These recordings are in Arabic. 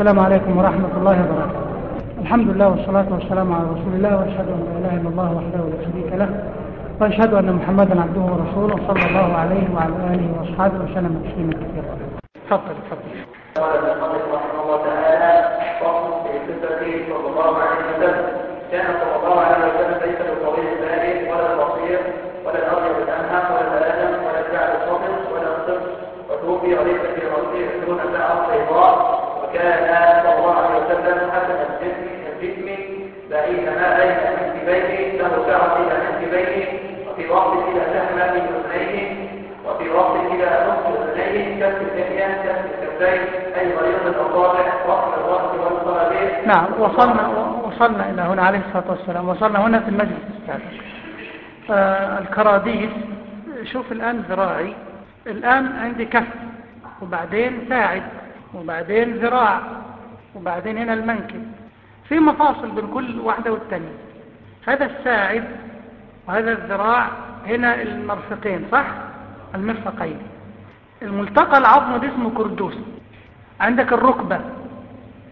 السلام عليكم ورحمة الله وبركاته الحمد لله والصلاة والسلام على رسول الله وأشهد أن لا إله إلا الله وحده لا شريك له وأشهد أن محمدا عبده ورسوله صلى الله عليه وعلى آله وأصحابه وسلم تسليما كثيرا تفضل تفضل قال المصنف رحمه الله تعالى في صلى الله عليه وسلم كان صلى الله عليه وسلم ليس ولا البصير ولا ولا ولا ولا وتوفي في دون شعر بيضاء وكان صلى الله عليه وسلم حسن الجسم الجسم ما بين منكبيه له شعر إلى منكبيه وفي وقت إلى شحمه اذنيه وفي وقت إلى نصف اذنيه كف اللحيه كف الكفين أي غليظ الاصابع وصل الراس والصلابين نعم وصلنا وصلنا إلى هنا عليه الصلاة والسلام. وصلنا هنا في المجلس السابق. آه الكراديس شوف الآن ذراعي. الآن عندي كف وبعدين ساعد. وبعدين ذراع وبعدين هنا المنكب. في مفاصل بين كل واحدة والتانية. هذا الساعد وهذا الذراع هنا المرفقين صح؟ المرفقين. الملتقى العظم ده اسمه كردوس. عندك الركبة.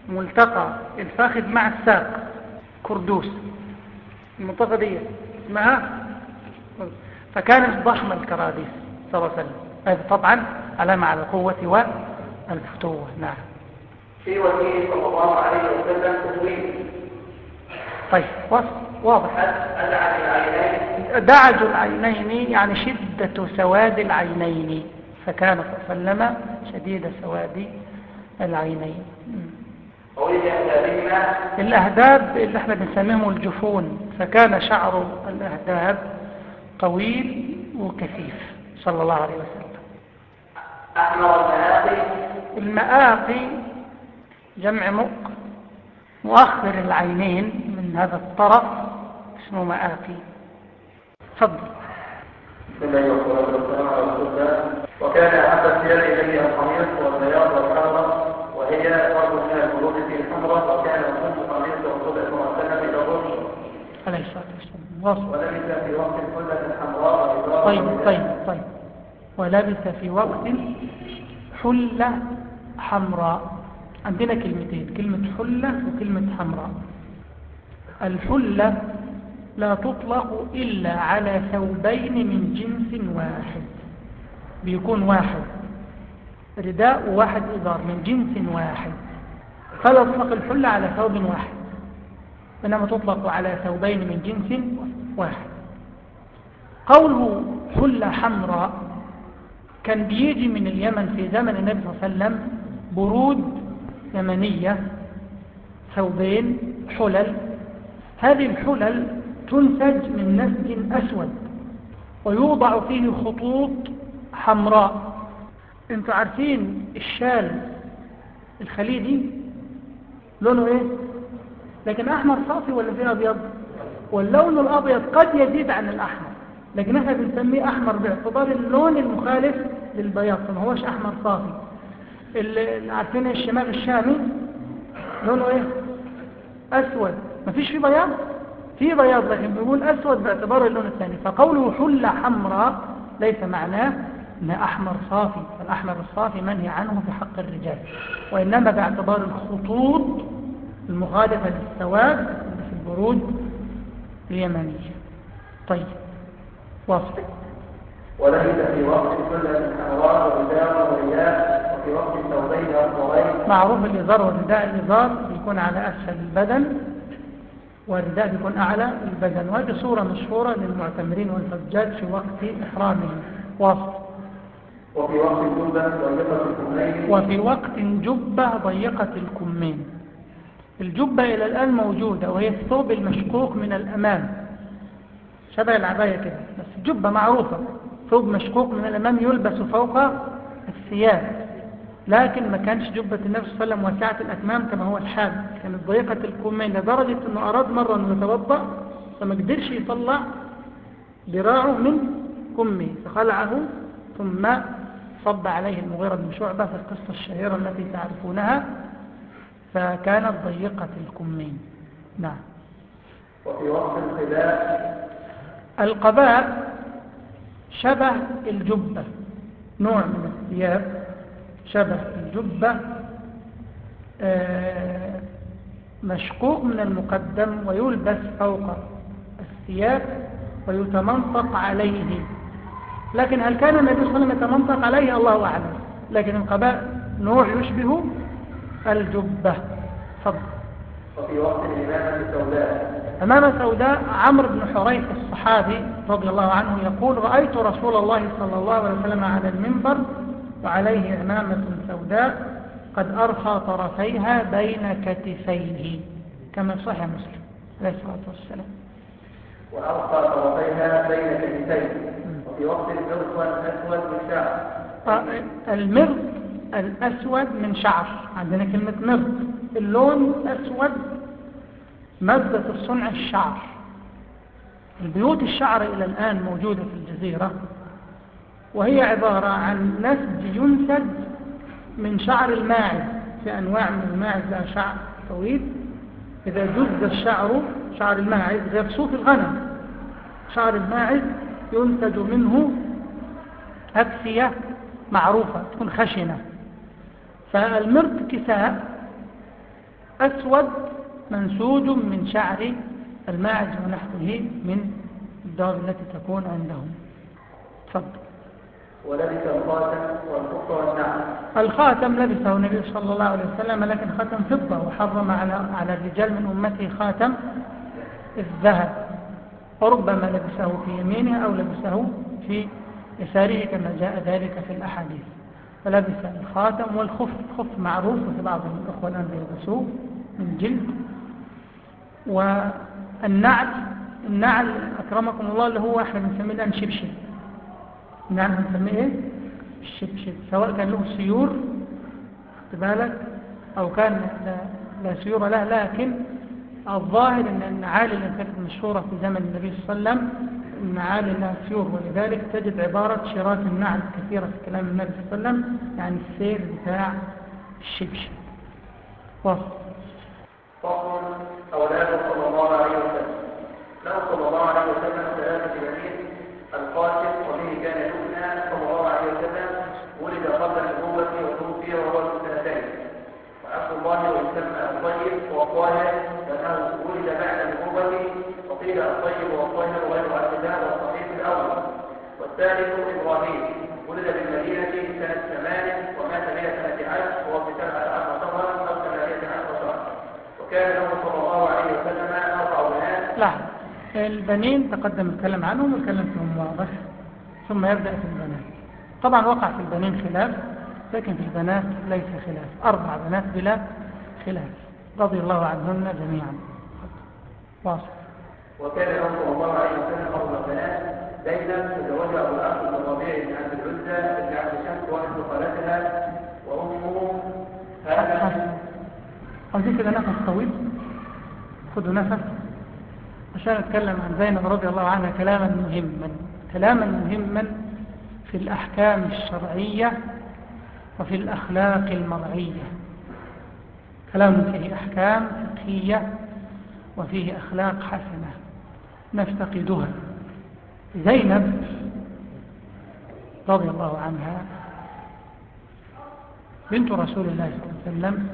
ملتقى الفاخذ مع الساق. كردوس. المنطقة دي اسمها؟ فكانت ضخمة الكراديس صلى الله عليه وسلم. هذا طبعا علامة على القوة والفتوة نعم. في وجهه صلى الله عليه وسلم تسويد طيب واضح أدعى العينين دعج العينين يعني شدة سواد العينين. فكان صلى الله عليه وسلم شديد سواد العينين. الأهداب اللي إحنا بنسميهم الجفون. فكان شعر الأهداب طويل وكثيف صلى الله عليه وسلم. أحمر المناقي المآقي جمع مؤق مؤخر العينين من هذا الطرف اسمه مآقي. تفضل. بسم الله والصلاة والسلام على رسول الله وكان أحب الثياب إليه القميص والبياض والحمراء وهي فرد من البلوغ في الحمراء وكان يصوم القميص والصبح مرتبا إلى الرشد عليه الصلاة والسلام. ولبس في وقت الحمراء وإزار طيب طيب طيب. ولبس في وقت حلة حمراء. عندنا كلمتين كلمة حلة وكلمة حمراء. الحلة لا تطلق إلا على ثوبين من جنس واحد. بيكون واحد. رداء وواحد إزار من جنس واحد. فلا تطلق الحلة على ثوب واحد. إنما تطلق على ثوبين من جنس واحد. قوله حلة حمراء كان بيجي من اليمن في زمن النبي صلى الله عليه وسلم برود يمنية ثوبين حلل. هذه الحلل تنسج من نسج أسود ويوضع فيه خطوط حمراء. أنتوا عارفين الشال الخليجي لونه إيه؟ لكن أحمر صافي ولا فيه أبيض؟ واللون الأبيض قد يزيد عن الأحمر. لكن إحنا بنسميه أحمر باعتبار اللون المخالف للبياض فما هوش أحمر صافي. اللي عارفين الشماغ الشامي؟ لونه إيه؟ أسود. مفيش فيه بياض؟ فيه بياض لكن بيقول أسود باعتبار اللون الثاني. فقوله حلة حمراء ليس معناه إنها أحمر صافي. فالأحمر الصافي منهي عنه في حق الرجال. وإنما باعتبار الخطوط المخالفة للسواد في البرود اليمنية. طيب واصل ولبس في وقت الحلة الحمراء وإزار ورداء وفي وقت الثوبين أفضلين معروف الإزار والرداء الإزار بيكون على أسفل البدن والرداء بيكون أعلى البدن وهذه صورة مشهورة للمعتمرين والحجاج في وقت إحرامهم واصل وفي وقت الجنبة ضيقة الكمين. وفي وقت جبة ضيقة الكمين. الجبة إلى الآن موجودة وهي الثوب المشقوق من الأمام. شبه العباية كده بس جبة معروفة. ثوب مشقوق من الأمام يلبس فوق الثياب. لكن ما كانش جبة النبي صلى الله عليه وسلم واسعة الأكمام كما هو الحال. كانت ضيقة الكمين لدرجة أنه أراد مرة أنه يتوضأ فما قدرش يطلع ذراعه من كمه فخلعه ثم صب عليه المغيرة بن شعبة في القصة الشهيرة التي تعرفونها فكانت ضيقة الكمين نعم. وفي وقت الخلاف القباء شبه الجبة نوع من الثياب شبه الجبة آه، مشقوق من المقدم ويلبس فوق الثياب ويتمنطق عليه. لكن هل كان النبي صلى الله عليه وسلم يتمنطق عليه؟ الله أعلم. لكن القباء نوع يشبه الجبة. فضل وفي وقت الإمامة السوداء أمام سوداء عمرو بن حريث الصحابي رضي الله عنه يقول رأيت رسول الله صلى الله عليه وسلم على المنبر وعليه عمامة سوداء قد أرخى طرفيها بين كتفيه. كما صحيح مسلم عليه الصلاة والسلام. وأرخى طرفيها بين كتفيه. وفي وقت المرض الأسود من شعر. المرض الأسود من شعر. عندنا كلمة مرض اللون أسود مادة الصنع الشعر. البيوت الشعر إلى الآن موجودة في الجزيرة وهي عبارة عن نسج ينسج من شعر الماعز في أنواع من الماعز لها شعر طويل. إذا جز الشعر شعر الماعز غير صوف الغنم. شعر الماعز ينتج منه أكسية معروفة تكون خشنة. فالمرد كساء أسود منسوج من شعر الماعز ونحوه من الدار التي تكون عندهم. تفضل. ولبس الخاتم والنعم الخاتم لبسه النبي صلى الله عليه وسلم لكن خاتم فضة وحرم على على الرجال من أمته خاتم الذهب. وربما لبسه في يمينه أو لبسه في يساره كما جاء ذلك في الأحاديث. فلبس الخاتم والخف خف معروف وفي بعض الأخوة الآن يلبسوه من جلد. والنعل النعل أكرمكم الله اللي هو إحنا بنسميه الآن شبشب. النعل بنسميه إيه؟ الشبشب. سواء كان له سيور بالك؟ أو كان لا, سيور له لكن الظاهر أن النعال اللي كانت مشهورة في زمن النبي صلى الله عليه وسلم النعال لها سيور. ولذلك تجد عبارة شراك النعل كثيرة في كلام النبي صلى الله عليه وسلم يعني السير بتاع الشبشب. وصل فصل أولاده صلى الله عليه وسلم له صلى الله عليه وسلم ثلاثة بنين القاسم وبه كان يكنى صلى الله عليه وسلم ولد قبل النبوة وتوفي وهو سنتين وعبد الله ويسمى الطيب والطاهر لأنه ولد بعد النبوة وقيل الطيب والطاهر غير عبد الله والصحيح الأول والثالث إبراهيم ولد بالمدينة سنة ثمان ومات بها سنة عشر وهو في سبعة عشر شهرا أو ثمانية عشر شهرا وكان له صلى الله عليه وسلم أربع بنات لا. البنين تقدم الكلام عنهم والكلام فيهم واضح. ثم يبدأ في البنات. طبعا وقع في البنين خلاف لكن في البنات ليس خلاف. أربع بنات بلا خلاف. رضي الله عنهن جميعا. واصل وكان صلى الله عليه وسلم أربع بنات. زينب تزوجها بن الربيع بن عبد العزى بن عبد الشمس واحد خالتها وأمه هذا. عايزين كده نفس طويل. خدوا نفس. عشان أتكلم عن زينب رضي الله عنها كلاما مهما كلاما مهما في الأحكام الشرعية وفي الأخلاق المرعية. كلام فيه أحكام فقهية وفيه أخلاق حسنة. نفتقدها. زينب رضي الله عنها بنت رسول الله صلى الله عليه وسلم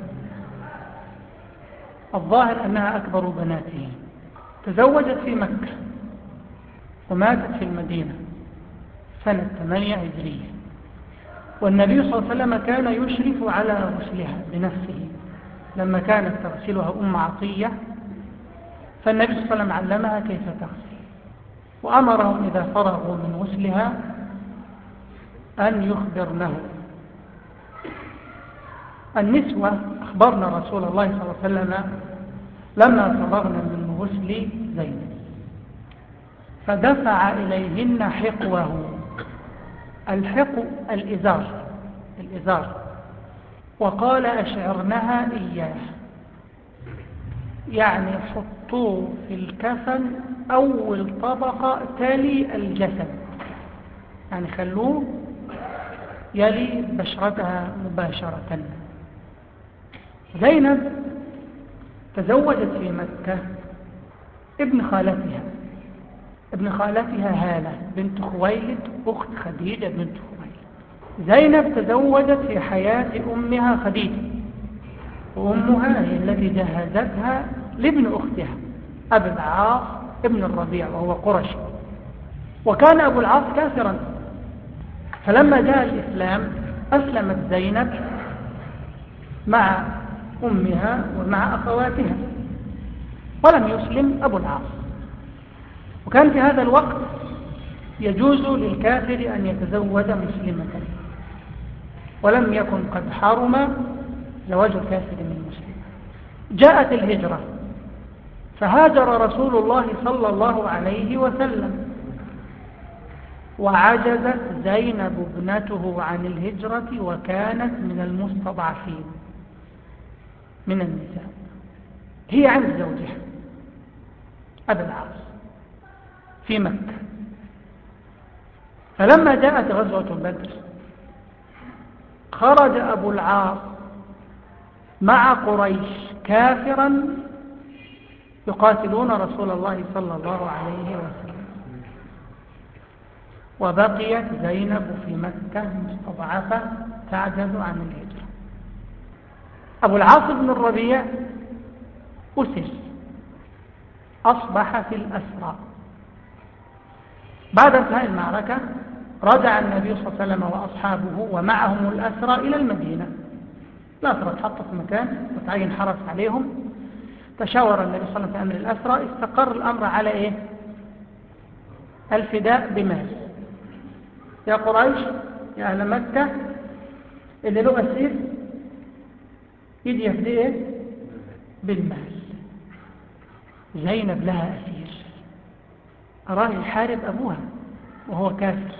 الظاهر أنها أكبر بناته. تزوجت في مكة وماتت في المدينة سنة 8 هجرية. والنبي صلى الله عليه وسلم كان يشرف على غسلها بنفسه لما كانت تغسلها أم عطية. فالنبي صلى الله عليه وسلم علمها كيف تغسل وأمرهم إذا فرغوا من غسلها أن يخبرنه. النسوة أخبرنا رسول الله صلى الله عليه وسلم لما فرغنا من غسل زينب. فدفع إليهن حقوه. الحق الإزار الإزار. وقال أشعرنها إياه. يعني حطوه في الكفن أول طبقة تلي الجسد. يعني خلوه يلي بشرتها مباشرة. زينب تزوجت في مكة. ابن خالتها. ابن خالتها هالة بنت خويلد أخت خديجة بنت خويلد. زينب تزوجت في حياة أمها خديجة. وأمها هي التي جهزتها لابن أختها أبي العاص ابن الربيع وهو قرشي وكان أبو العاص كافرا. فلما جاء الإسلام أسلمت زينب مع أمها ومع أخواتها. ولم يسلم أبو العاص. وكان في هذا الوقت يجوز للكافر أن يتزوج مسلمة. ولم يكن قد حرم زواج الكافر من مسلم. جاءت الهجرة فهاجر رسول الله صلى الله عليه وسلم. وعجزت زينب ابنته عن الهجرة وكانت من المستضعفين من النساء. هي عند زوجها. أبا العاص في مكة. فلما جاءت غزوة بدر خرج أبو العاص مع قريش كافرا يقاتلون رسول الله صلى الله عليه وسلم. وبقيت زينب في مكة مستضعفة تعجز عن الهجرة. أبو العاص بن الربيع أسر أصبح في الأسرى. بعد انتهاء المعركة رجع النبي صلى الله عليه وسلم وأصحابه ومعهم الأسرى إلى المدينة. الأسرى اتحطوا في مكان وتعين حرس عليهم. تشاور النبي صلى الله عليه وسلم في أمر الأسرى. استقر الأمر على إيه؟ الفداء بمال. يا قريش يا أهل مكة اللي له أسير يجي يفديه؟ بالمال. زينب لها أسير. أراه يحارب أبوها وهو كافر.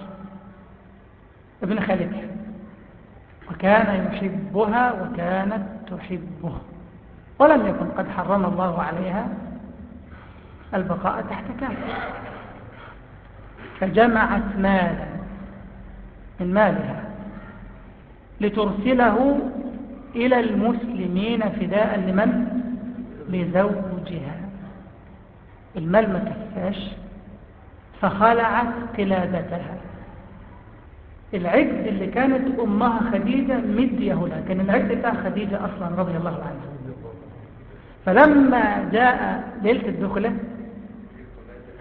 ابن خالتها وكان يحبها وكانت تحبه. ولم يكن قد حرم الله عليها. البقاء تحت كافر فجمعت مالا من مالها لترسله إلى المسلمين فداء لمن؟ لزوجها. المال ما كفاش فخلعت قلادتها العقد اللي كانت أمها خديجة مديه لها كان العقد بتاع خديجة أصلا رضي الله عنها. فلما جاء ليلة الدخلة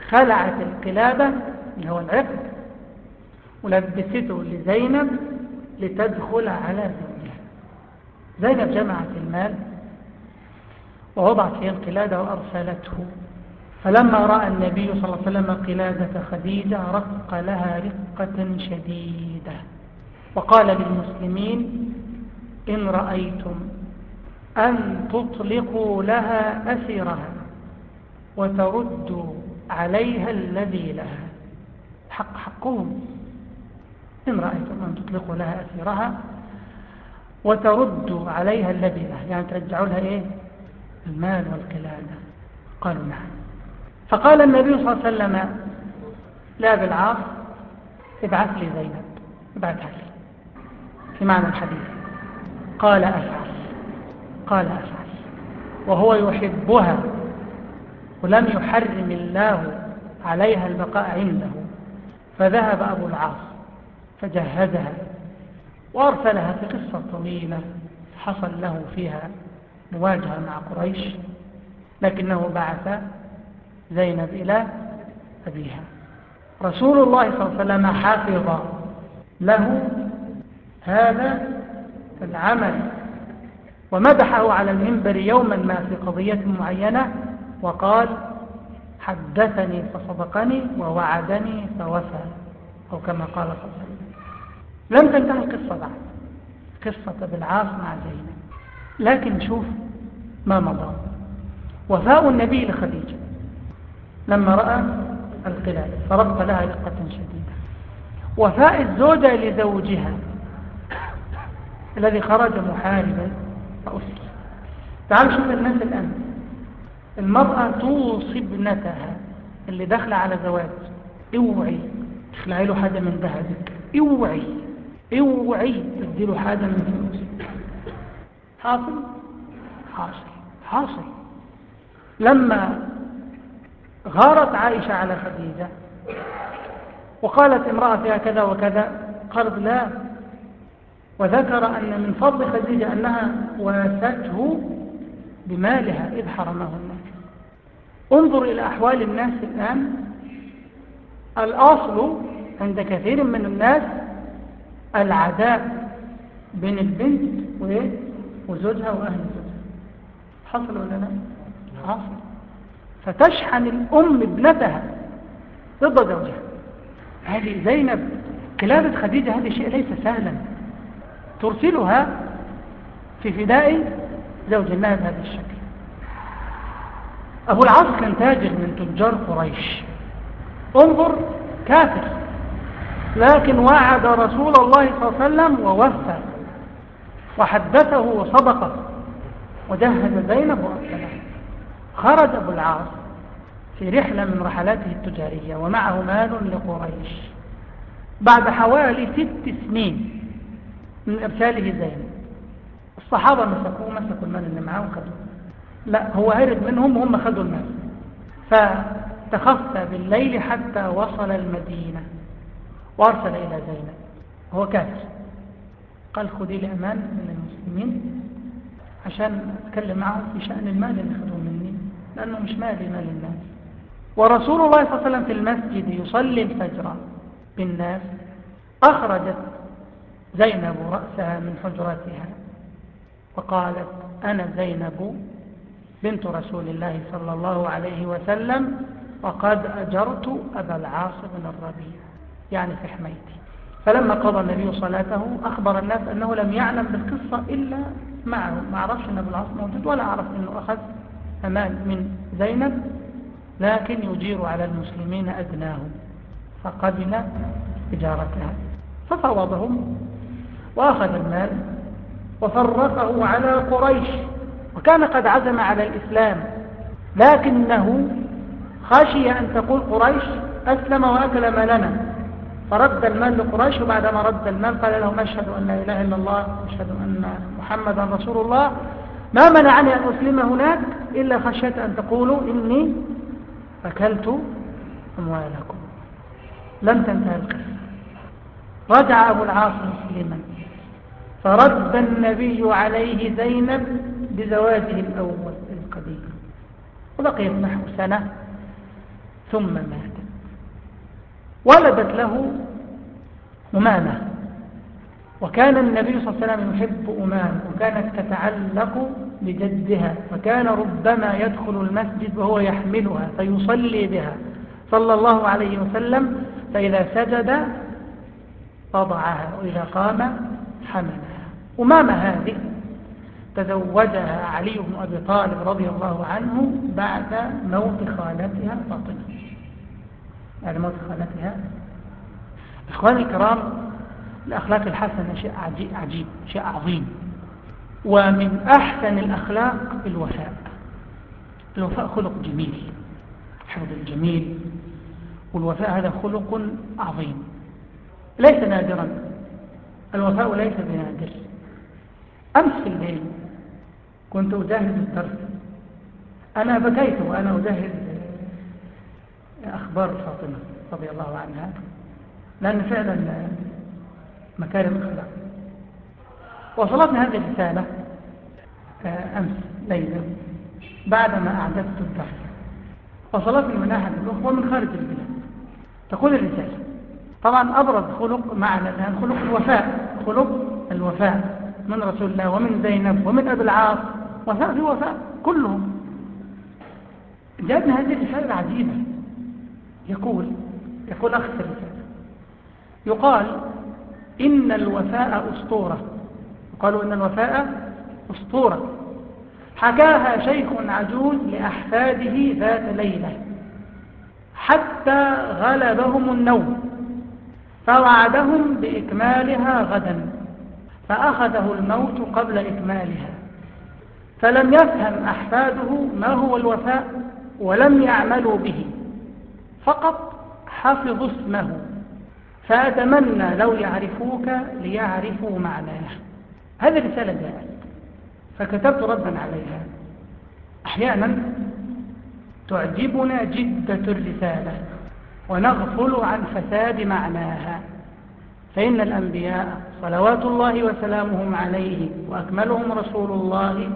خلعت القلادة اللي هو العقد ولبسته لزينب لتدخل على زوجها. زينب جمعت المال ووضعت فيه القلادة وأرسلته. فلما رأى النبي صلى الله عليه وسلم قلادة خديجة رق لها رقة شديدة. وقال للمسلمين إن رأيتم أن تطلقوا لها أسيرها وتردوا عليها الذي لها. حق حقهم. إن رأيتم أن تطلقوا لها أسيرها وتردوا عليها الذي لها. يعني ترجعوا لها إيه؟ المال والقلادة. قالوا نعم. فقال النبي صلى الله عليه وسلم لا بالعاص ابعث لي زينب ابعثها لي. في معنى الحديث. قال أفعل قال أفعل. وهو يحبها ولم يحرم الله عليها البقاء عنده. فذهب أبو العاص فجهزها وأرسلها في قصة طويلة حصل له فيها مواجهة مع قريش لكنه بعث زينب إلى أبيها. رسول الله صلى الله عليه وسلم حافظ له هذا العمل ومدحه على المنبر يوما ما في قضية معينة وقال حدثني فصدقني ووعدني فوفى أو كما قال صلى الله عليه وسلم. لم تنتهي القصة بعد قصة بالعاص مع زينب. لكن شوف ما مضى. وفاء النبي لخديجة. لما رأى القلال فرق لها رقة شديدة. وفاء الزوجة لزوجها الذي خرج محاربا فأسر تعالوا شوف الناس الآن. المرأة توصي ابنتها اللي داخلة على زواج. اوعي تخلعي له حاجة من ذهبك. اوعي اوعي تدي له حاجة من فلوسك. حاصل؟ حاصل حاصل. لما غارت عائشة على خديجة وقالت امرأة كذا وكذا قالت لا وذكر أن من فضل خديجة أنها واسته بمالها إذ حرمه الناس انظر إلى أحوال الناس الآن. الأصل عند كثير من الناس العداء بين البنت وزوجها وأهل زوجها. حصل ولا لا؟ حصل. فتشحن الأم ابنتها. ضد زوجها. هذه زينب كلابة خديجة هذا شيء ليس سهلا. ترسلها في فداء زوج الله بهذا الشكل. أبو العاص كان تاجر من تجار قريش. انظر كافر. لكن وعد رسول الله صلى الله عليه وسلم ووفى. وحدثه وصدقه. وجهز زينب وأرسلها خرج أبو العاص في رحلة من رحلاته التجارية ومعه مال لقريش. بعد حوالي ست سنين من إرساله زينب الصحابة مسكوه مسكوا المال اللي معاه وخذوه لا هو هرب منهم وهم خذوا المال. فتخفى بالليل حتى وصل المدينة وأرسل إلى زينب. هو كافر. قال خذي لي من المسلمين عشان أتكلم معهم في شأن المال اللي خذوه مني. لأنه مش مالي مال الناس. ورسول الله صلى الله عليه وسلم في المسجد يصلي الفجر بالناس. أخرجت زينب رأسها من حجرتها وقالت أنا زينب بنت رسول الله صلى الله عليه وسلم وقد أجرت أبا العاص بن الربيع يعني في حميتي. فلما قضى النبي صلاته أخبر الناس أنه لم يعلم بالقصة إلا معه. ما عرفش أن أبو العاص موجود ولا عرف أنه أخذ أمان من زينب لكن يجير على المسلمين أدناهم فقبل إجارتها ففوضهم وأخذ المال وفرقه على قريش وكان قد عزم على الإسلام. لكنه خشي أن تقول قريش أسلم وأكل مالنا. فرد المال لقريش وبعدما رد المال قال لهم أشهد أن لا إله إلا الله أشهد أن محمدا رسول الله. ما منعني أن أسلم هناك إلا خشيت أن تقولوا إني أكلت أموالكم. لم تنتهي القصة. رجع أبو العاص مسلما. فرد النبي عليه زينب بزواجه الأول القديم. وبقيت نحو سنة ثم ماتت. ولدت له أمامة. وكان النبي صلى الله عليه وسلم يحب أمام وكانت تتعلق بجدها فكان ربما يدخل المسجد وهو يحملها فيصلي بها. صلى الله عليه وسلم فإذا سجد وضعها وإذا قام حملها. أمامة هذه تزوجها علي بن أبي طالب رضي الله عنه بعد موت خالتها فاطمة. بعد موت خالتها. إخواني الكرام الأخلاق الحسنة شيء عجيب, عجيب شيء عظيم. ومن أحسن الأخلاق الوفاء. الوفاء خلق جميل. حفظ الجميل. والوفاء هذا خلق عظيم. ليس نادرا. الوفاء ليس بنادر. أمس في الليل كنت أجهز الدرس. أنا بكيت وأنا أجهز أخبار فاطمة رضي الله عنها. لأن فعلا مكارم الأخلاق. وصلتنا هذه الرسالة آه، أمس ليلة بعدما أعددت الدرس. وصلتني من أحد الأخوة من خارج البلاد. تقول الرسالة طبعا أبرز خلق معنا الآن خلق الوفاء. خلق الوفاء من رسول الله ومن زينب ومن أبي العاص. وفاء في وفاء كلهم. جاءتنا هذه الرسالة العجيبة. يقول يقول أخ الرسالة يقال إن الوفاء أسطورة. قالوا إن الوفاء أسطورة. حكاها شيخ عجوز لأحفاده ذات ليلة. حتى غلبهم النوم. فوعدهم بإكمالها غدا. فأخذه الموت قبل إكمالها. فلم يفهم أحفاده ما هو الوفاء ولم يعملوا به. فقط حفظوا اسمه. فأتمنى لو يعرفوك ليعرفوا معناه. هذه رسالة جاءت فكتبت ردا عليها. أحيانا تعجبنا جدة الرسالة ونغفل عن فساد معناها. فإن الأنبياء صلوات الله وسلامهم عليه وأكملهم رسول الله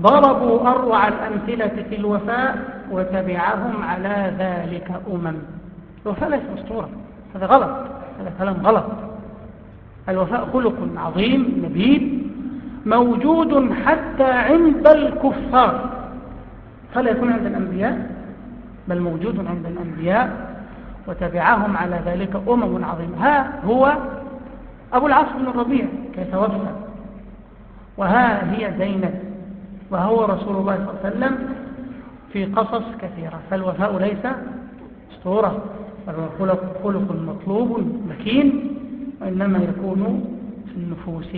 ضربوا أروع الأمثلة في الوفاء وتبعهم على ذلك أمم. الوفاء ليس أسطورة هذا غلط هذا كلام غلط. الوفاء خلق عظيم نبيل موجود حتى عند الكفار. فلا يكون عند الأنبياء بل موجود عند الأنبياء وتبعهم على ذلك أمم عظيمة. ها هو أبو العاص بن الربيع كيف وفى؟ وها هي زينب وهو رسول الله صلى الله عليه وسلم في قصص كثيرة. فالوفاء ليس أسطورة. خلق, خلق مطلوب مكين وإنما يكون في النفوس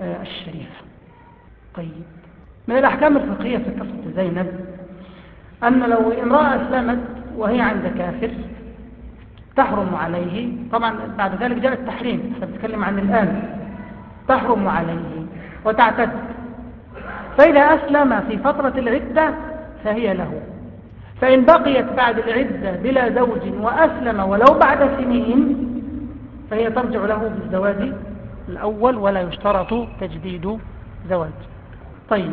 آه، الشريفة. طيب. من الأحكام الفقهية في قصة زينب أن لو امرأة أسلمت وهي عند كافر تحرم عليه طبعا بعد ذلك جاء التحريم سنتكلم عن الآن. تحرم عليه وتعتد. فإذا أسلم في فترة العدة فهي له. فإن بقيت بعد العدة بلا زوج وأسلم ولو بعد سنين فهي ترجع له بالزواج الأول ولا يشترط تجديد زواج. طيب.